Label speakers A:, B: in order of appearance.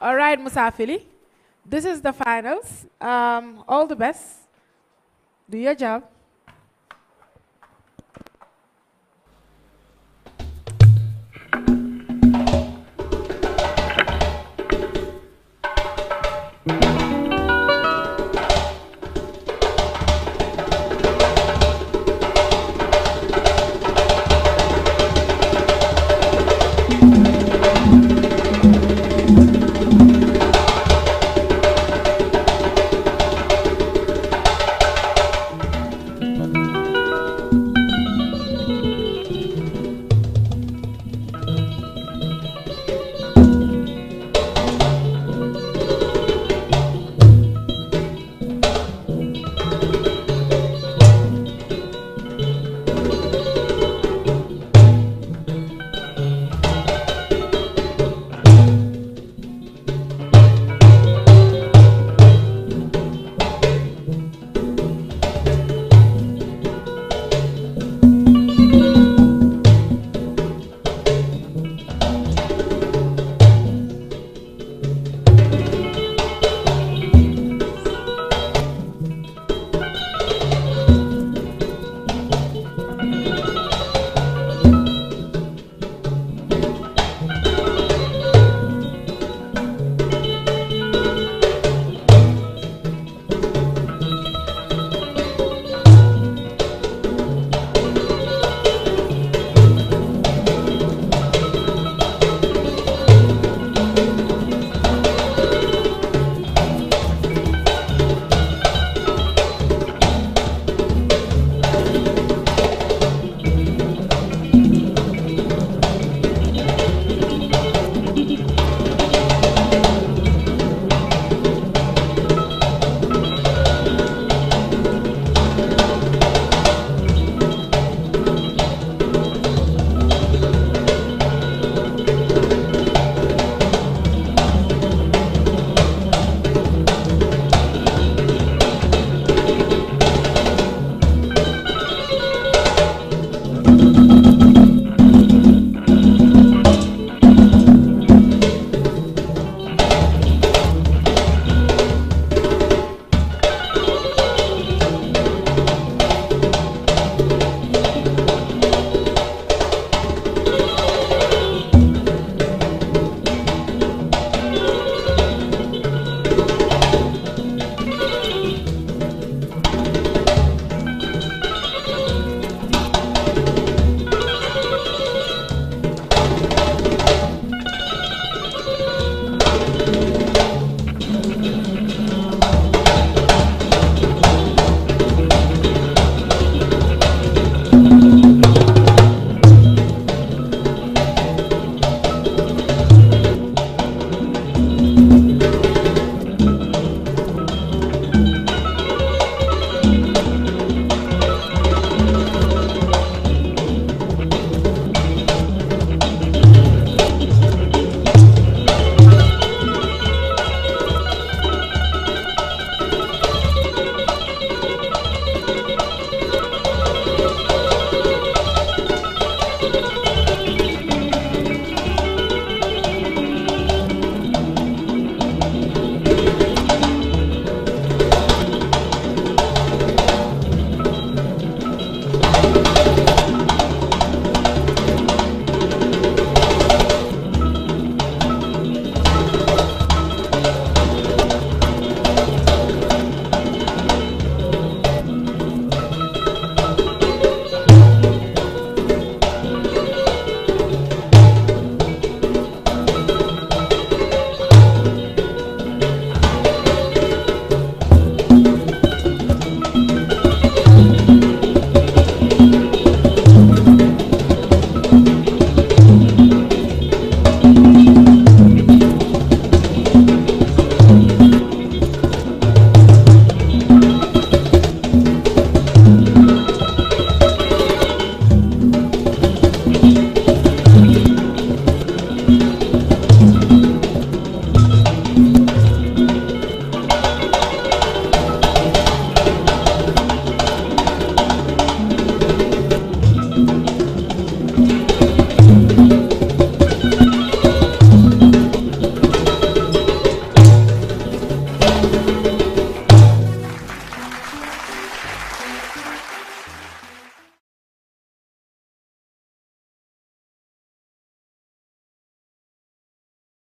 A: All right, Musafili. This is the finals. Um, all the best. Do your job.